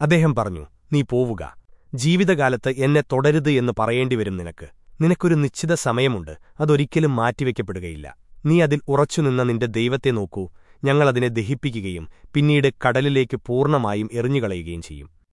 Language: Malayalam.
അദ്ദേഹം പറഞ്ഞു നീ പോവുക. ജീവിതകാലത്ത് എന്നെ തുടരുത് എന്ന് പറയേണ്ടിവരും നിനക്ക്. നിനക്കൊരു നിശ്ചിത സമയമുണ്ട്. അതൊരിക്കലും മാറ്റിവെക്കപ്പെടുകയില്ല. നീ അതിൽ ഉറച്ചുനിന്ന നിന്റെ ദൈവത്തെ നോക്കൂ. ഞങ്ങളതിനെ ദഹിപ്പിക്കുകയും പിന്നീട് കടലിലേക്ക് പൂർണമായും എറിഞ്ഞുകളയുകയും ചെയ്യും.